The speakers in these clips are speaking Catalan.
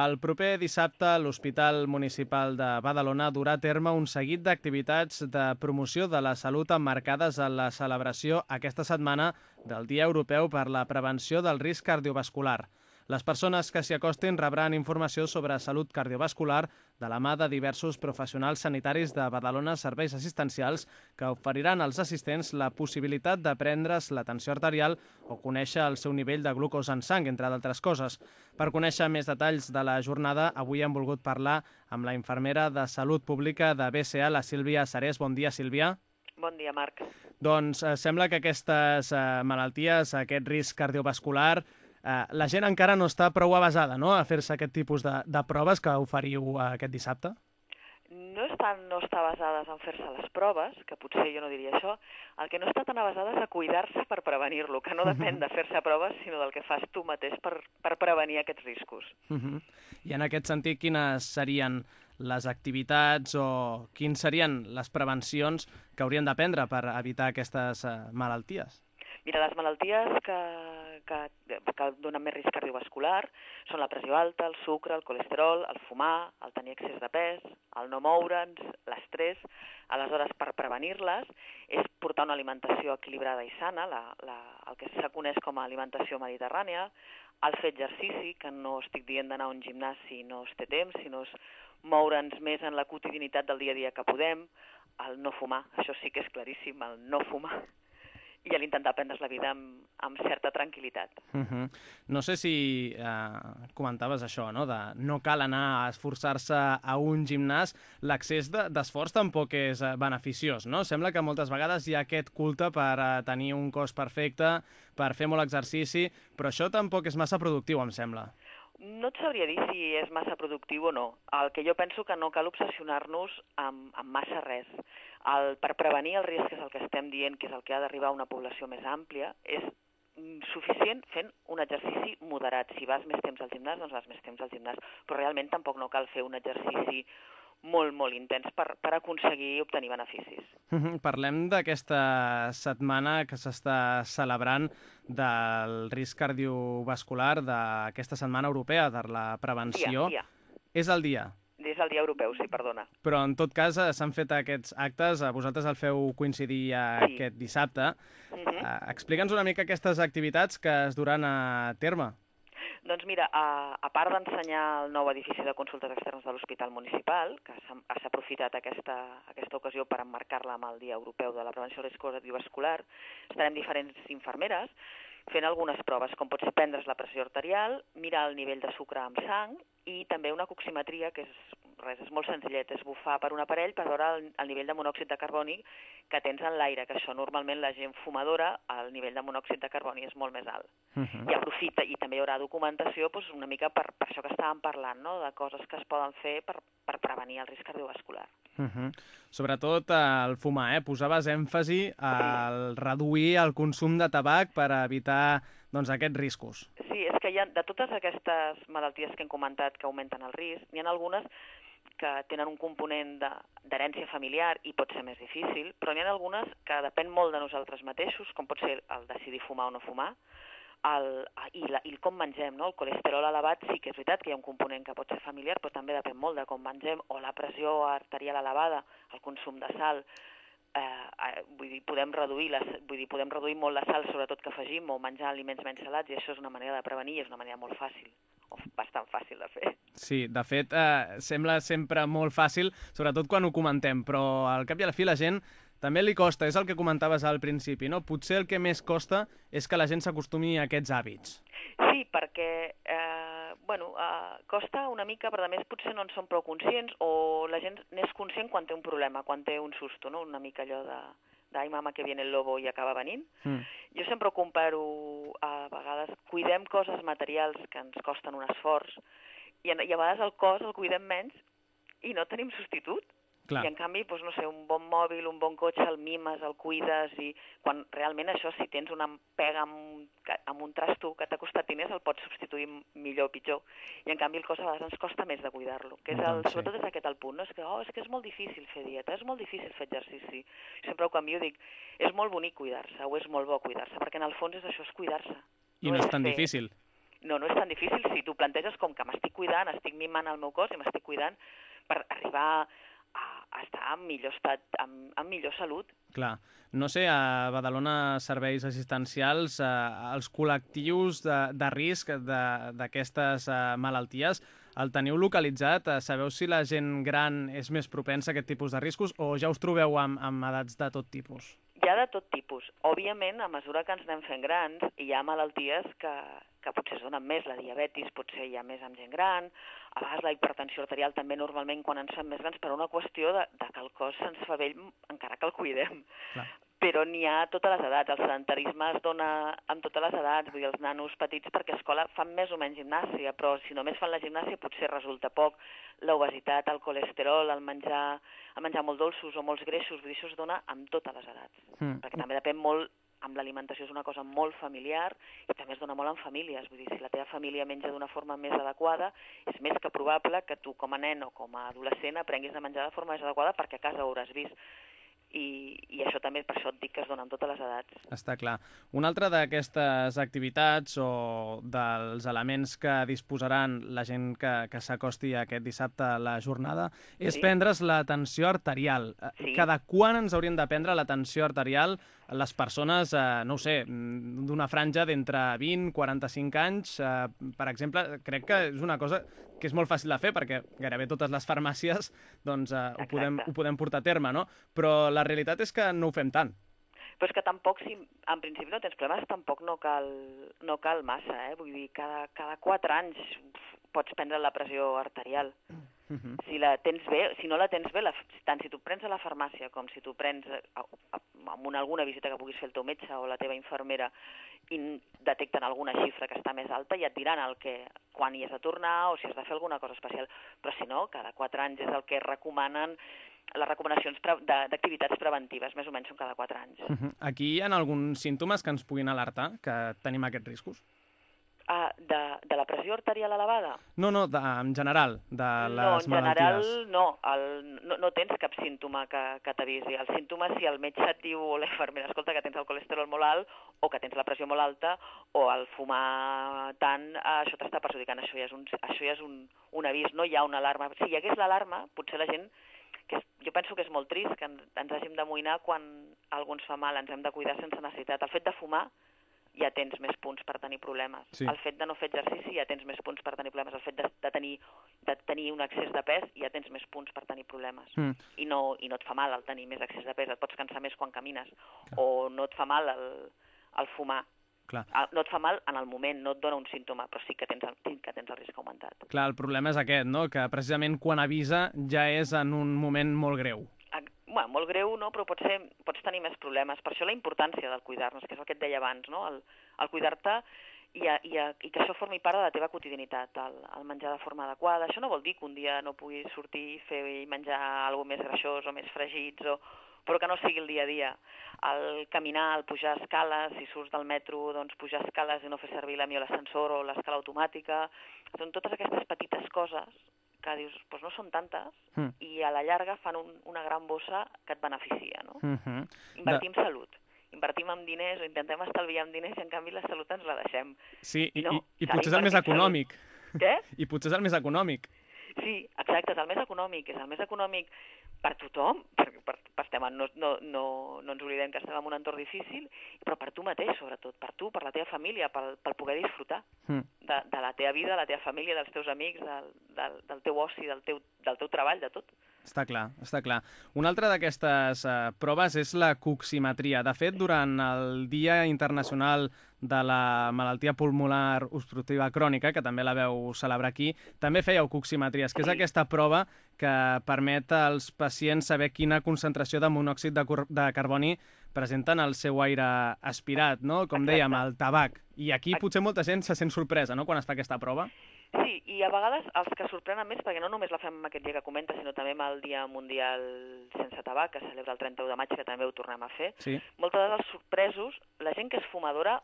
El proper dissabte, l'Hospital Municipal de Badalona durà a terme un seguit d'activitats de promoció de la salut emmarcades en la celebració aquesta setmana del Dia Europeu per la Prevenció del Risc Cardiovascular. Les persones que s'hi acostin rebran informació sobre salut cardiovascular de la mà de diversos professionals sanitaris de Badalona Serveis Assistencials que oferiran als assistents la possibilitat de prendre's l'atenció arterial o conèixer el seu nivell de glucosa en sang, entre d'altres coses. Per conèixer més detalls de la jornada, avui hem volgut parlar amb la infermera de Salut Pública de BCA, la Sílvia Sarés. Bon dia, Sílvia. Bon dia, Marc. Doncs eh, sembla que aquestes eh, malalties, aquest risc cardiovascular, eh, la gent encara no està prou avasada no? a fer-se aquest tipus de, de proves que oferiu eh, aquest dissabte? No estan no està basades en fer-se les proves, que potser jo no diria això, el que no està tan avasada és a cuidar-se per prevenir-lo, que no depèn de fer-se proves, sinó del que fas tu mateix per, per prevenir aquests riscos. Uh -huh. I en aquest sentit, quines serien les activitats o quines serien les prevencions que haurien de prendre per evitar aquestes uh, malalties? Mira, les malalties que, que, que donen més risc cardiovascular són la pressió alta, el sucre, el colesterol, el fumar, el tenir excés de pes, el no moure'ns, l'estrès. Aleshores, per prevenir-les, és portar una alimentació equilibrada i sana, la, la, el que se coneix com a alimentació mediterrània, el fer exercici, que no estic dient d'anar a un gimnàs si no es té temps, sinó és moure'ns més en la quotidianitat del dia a dia que podem, el no fumar, això sí que és claríssim, el no fumar i a l'intentar prendre's la vida amb, amb certa tranquil·litat. Uh -huh. No sé si eh, comentaves això, no? de no cal anar a esforçar-se a un gimnàs, l'accés d'esforç de, tampoc és eh, beneficiós, no? Sembla que moltes vegades hi ha aquest culte per eh, tenir un cos perfecte, per fer molt exercici, però això tampoc és massa productiu, em sembla. No et sabria dir si és massa productiu o no. El que jo penso que no cal obsessionar-nos amb, amb massa res el, per prevenir el risc, que és el que estem dient, que és el que ha d'arribar a una població més àmplia, és mm, suficient fent un exercici moderat. Si vas més temps al gimnàs, doncs vas més temps al gimnàs, però realment tampoc no cal fer un exercici molt, molt intens per, per aconseguir obtenir beneficis. Parlem d'aquesta setmana que s'està celebrant del risc cardiovascular d'aquesta setmana europea de la prevenció. Dia, dia. És el dia? És el dia europeu, sí, perdona. Però en tot cas eh, s'han fet aquests actes, vosaltres el feu coincidir sí. aquest dissabte. Uh -huh. uh, Explica'ns una mica aquestes activitats que es duran a terme. Doncs mira, a, a part d'ensenyar el nou edifici de consultes externes de l'Hospital Municipal, que s'ha aprofitat aquesta, aquesta ocasió per emmarcar-la amb el Dia Europeu de la Prevenció de risc cardiovascular, estarem diferents infermeres fent algunes proves, com pot ser prendre's la pressió arterial, mirar el nivell de sucre amb sang i també una coximetria, que és res, és molt senzillet, és bufar per un aparell per veure el, el nivell de monòxid de carboni que tens en l'aire, que això normalment la gent fumadora, el nivell de monòxid de carboni és molt més alt. Uh -huh. I aprofita, i també hi haurà documentació doncs, una mica per, per això que estàvem parlant, no? de coses que es poden fer per, per prevenir el risc cardiovascular. Uh -huh. Sobretot el fumar, eh? Posaves èmfasi al reduir el consum de tabac per evitar doncs, aquests riscos. Sí, és que hi ha, de totes aquestes malalties que hem comentat que augmenten el risc, n'hi ha algunes que tenen un component d'herència familiar i pot ser més difícil, però n'hi ha algunes que depèn molt de nosaltres mateixos, com pot ser el decidir fumar o no fumar, el, i, la, i com mengem, no? El colesterol elevat sí que és veritat que hi ha un component que pot ser familiar, però també depèn molt de com mengem, o la pressió arterial elevada, el consum de sal, eh, eh, vull dir, podem reduir, les, vull dir, podem reduir molt la sal, sobretot que afegim, o menjar aliments menys salats, i això és una manera de prevenir, és una manera molt fàcil bastant fàcil de fer. Sí, de fet, eh, sembla sempre molt fàcil, sobretot quan ho comentem, però al cap i a la fi la gent també li costa, és el que comentaves al principi, no? Potser el que més costa és que la gent s'acostumi a aquests hàbits. Sí, perquè eh, bueno, eh, costa una mica, però a més potser no en són prou conscients o la gent n'és conscient quan té un problema, quan té un susto, no? una mica allò de d'ai mama que viene el lobo i acaba venint. Mm. Jo sempre ho comparo a vegades, cuidem coses materials que ens costen un esforç i, i a vegades el cos el cuidem menys i no tenim substitut. Clar. I en canvi, doncs, no sé, un bon mòbil, un bon cotxe, el mimes, el cuides, i quan realment això, si tens una pega amb, un, amb un trasto que t'ha costat diners, el pots substituir millor o pitjor. I en canvi el cos a vegades ens costa més de cuidar-lo, que és el, doncs, sobretot és aquest el punt, no? és que, oh, és que és molt difícil fer dieta, és molt difícil fer exercici. Sempre ho canvio, dic, és molt bonic cuidar-se, o és molt bo cuidar-se, perquè en el fons és això, és cuidar-se. I no, no és tan fer... difícil no, no és tan difícil si tu planteges com que m'estic cuidant, estic mimant el meu cos i m'estic cuidant per arribar a, estar en millor estat, en, en millor salut. Clar. No sé, a Badalona Serveis Assistencials, eh, els col·lectius de, de risc d'aquestes eh, malalties, el teniu localitzat? Eh, sabeu si la gent gran és més propensa a aquest tipus de riscos o ja us trobeu amb, amb edats de tot tipus? Hi ha de tot tipus. Òbviament, a mesura que ens anem fent grans, hi ha malalties que, que potser es donen més, la diabetis potser hi ha més amb gent gran, a vegades la hipertensió arterial també normalment quan ens fem més grans per una qüestió de, de que el cos se'ns fa vell encara que el cuidem. Clar però n'hi ha a totes les edats. El sedentarisme es dona amb totes les edats, vull dir, els nanos petits perquè a escola fan més o menys gimnàsia, però si només fan la gimnàsia potser resulta poc. L'obesitat, el colesterol, el menjar, el menjar molt dolços o molts greixos, vull dir, això es dona amb totes les edats. Mm. Perquè també depèn molt amb l'alimentació és una cosa molt familiar i també es dona molt en famílies. Vull dir, si la teva família menja d'una forma més adequada, és més que probable que tu com a nen o com a adolescent aprenguis a menjar de forma més adequada perquè a casa ho hauràs vist i, i això també per això et dic que es donen totes les edats. Està clar. Una altra d'aquestes activitats o dels elements que disposaran la gent que, que s'acosti aquest dissabte a la jornada és sí. prendre's la tensió arterial. Sí. Cada quan ens haurien de prendre la tensió arterial les persones, eh, no ho sé, mm, d'una franja d'entre 20 i 45 anys, eh, per exemple, crec que és una cosa que és molt fàcil de fer perquè gairebé totes les farmàcies doncs, eh, ho, podem, ho podem portar a terme, no? Però la realitat és que no ho fem tant. Però és que tampoc, si en principi no tens problemes, tampoc no cal, no cal massa, eh? Vull dir, cada, cada 4 anys pots prendre la pressió arterial. Mm -huh. Si la tens bé, si no la tens bé, la, tant si tu prens a la farmàcia com si tu prens a, a, amb una, alguna visita que puguis fer el teu metge o la teva infermera i detecten alguna xifra que està més alta, ja et diran el que, quan hi has de tornar o si has de fer alguna cosa especial. Però si no, cada 4 anys és el que recomanen les recomanacions pre d'activitats preventives, més o menys són cada 4 anys. Uh -huh. Aquí hi ha alguns símptomes que ens puguin alertar que tenim aquests riscos? Ah, de, de la pressió arterial elevada? No, no, de, en general, de les no, en general no, el, no, no tens cap símptoma que, que t'avisi. El símptoma si el metge et diu o l'infermera, escolta, que tens el colesterol molt alt o que tens la pressió molt alta o el fumar tant, això t'està perjudicant, això ja és, un, això ja és un, un avís, no hi ha una alarma. Si hi hagués l'alarma, potser la gent que és, jo penso que és molt trist que ens, ens hàgim d'amoïnar quan algú ens fa mal, ens hem de cuidar sense necessitat. El fet de fumar ja tens més punts per tenir problemes. Sí. El fet de no fer exercici ja tens més punts per tenir problemes. El fet de, de, tenir, de tenir un excés de pes ja tens més punts per tenir problemes. Mm. I, no, I no et fa mal el tenir més excés de pes, et pots cansar més quan camines. Clar. O no et fa mal el, el fumar. Clar. No et fa mal en el moment, no et dona un símptoma, però sí que tens, el, que tens el risc augmentat. Clar, el problema és aquest, no? que precisament quan avisa ja és en un moment molt greu bueno, molt greu, no? però potser pots tenir més problemes. Per això la importància del cuidar-nos, que és el que et deia abans, no? el, el cuidar-te i, a, i, a, i que això formi part de la teva quotidianitat, el, el menjar de forma adequada. Això no vol dir que un dia no puguis sortir i fer i menjar alguna més greixós o més fregits, o, però que no sigui el dia a dia. El caminar, el pujar escales, si surts del metro, doncs pujar escales i no fer servir la l'ascensor o l'escala automàtica. Són totes aquestes petites coses que dius, doncs no són tantes, mm. i a la llarga fan un, una gran bossa que et beneficia, no? Mm -hmm. Invertim de... salut invertim en diners o intentem estalviar en diners i en canvi la salut ens la deixem. Sí, i, no, i, i potser és el més econòmic. Salut. Què? I potser és el més econòmic. Sí, exacte, és el més econòmic, és el més econòmic per tothom, perquè per, per estem no, no, no, no ens oblidem que estem en un entorn difícil, però per tu mateix, sobretot, per tu, per la teva família, per, per poder disfrutar mm. de, de la teva vida, de la teva família, dels teus amics, del, del, del teu oci, del teu, del teu treball, de tot. Està clar, està clar. Una altra d'aquestes uh, proves és la coximetria. De fet, durant el Dia Internacional de la malaltia pulmonar obstructiva crònica, que també la veu celebrar aquí, també fèieu coximetries, que és aquesta prova que permet als pacients saber quina concentració de monòxid de, de carboni presenten el seu aire aspirat, no? Com Exacte. dèiem, el tabac. I aquí potser molta gent se sent sorpresa, no?, quan es fa aquesta prova. Sí, i a vegades els que sorprenen més, perquè no només la fem aquest dia que comenta, sinó també amb el Dia Mundial Sense Tabac, que celebra el 31 de maig, que també ho tornem a fer, sí. moltes vegades els sorpresos, la gent que és fumadora,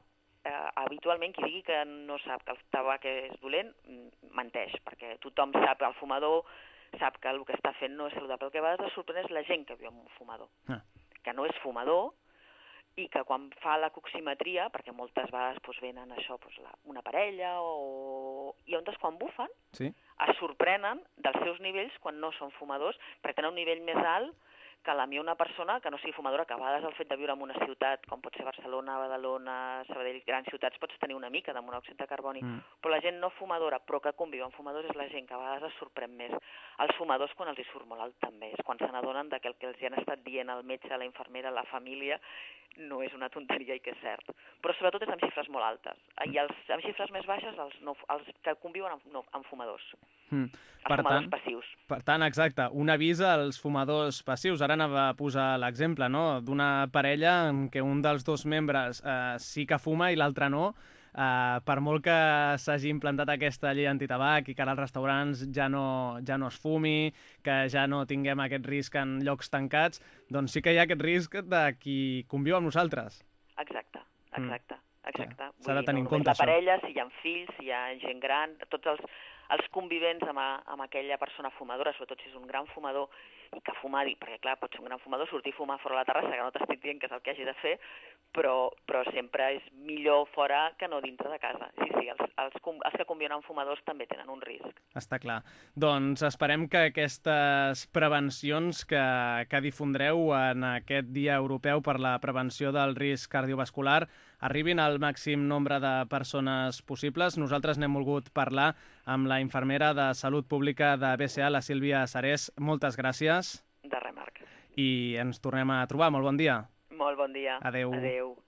eh, habitualment qui digui que no sap que el tabac és dolent, mm, menteix, perquè tothom sap, el fumador sap que el que està fent no és saludable. El que a vegades sorprèn és la gent que viu amb un fumador, ah. Que no és fumador, i que quan fa la coximetria, perquè moltes vegades doncs, venen això, doncs, la, una parella, o... i on quan bufen, sí. es sorprenen dels seus nivells quan no són fumadors, perquè tenen un nivell més alt que la mi una persona que no sigui fumadora, que a vegades el fet de viure en una ciutat, com pot ser Barcelona, Badalona, Sabadell, grans ciutats, pots tenir una mica de monòxid de carboni, mm. però la gent no fumadora, però que conviu amb fumadors, és la gent que a vegades es sorprèn més. Els fumadors, quan els hi surt molt alt, també, és quan se n'adonen que el que els hi han estat dient el metge, la infermera, la família, no és una tonteria i que és cert. Però sobretot és amb xifres molt altes. I els, amb xifres més baixes, els, no, els que conviuen amb, no, amb fumadors. Mm. Els per fumadors tant, passius. Per tant, exacte, un avís als fumadors passius. Ara anava a posar l'exemple no? d'una parella en què un dels dos membres eh, sí que fuma i l'altre no, Uh, per molt que s'hagi implantat aquesta llei antitabac i que als restaurants ja no, ja no es fumi, que ja no tinguem aquest risc en llocs tancats, doncs sí que hi ha aquest risc de qui conviu amb nosaltres. Exacte, exacte. Mm. Exacte. S'ha de tenir no en compte la parella, si hi ha fills, si hi ha gent gran, tots els, els convivents amb, a, amb aquella persona fumadora, sobretot si és un gran fumador i que fuma, perquè clar, pot ser un gran fumador, sortir a fumar fora a la terrassa, que no t'estic dient que és el que hagi de fer, però, però sempre és millor fora que no dintre de casa. Sí, sí, els, els, els que conviuen amb fumadors també tenen un risc. Està clar. Doncs esperem que aquestes prevencions que, que difondreu en aquest Dia Europeu per la Prevenció del Risc Cardiovascular arribin al màxim nombre de persones possibles. Nosaltres n'hem volgut parlar amb la infermera de Salut Pública de BCA, la Sílvia Sarés. Moltes gràcies. De res, Marc. I ens tornem a trobar. Molt bon dia. Molt bon dia. Adeu. Adeu.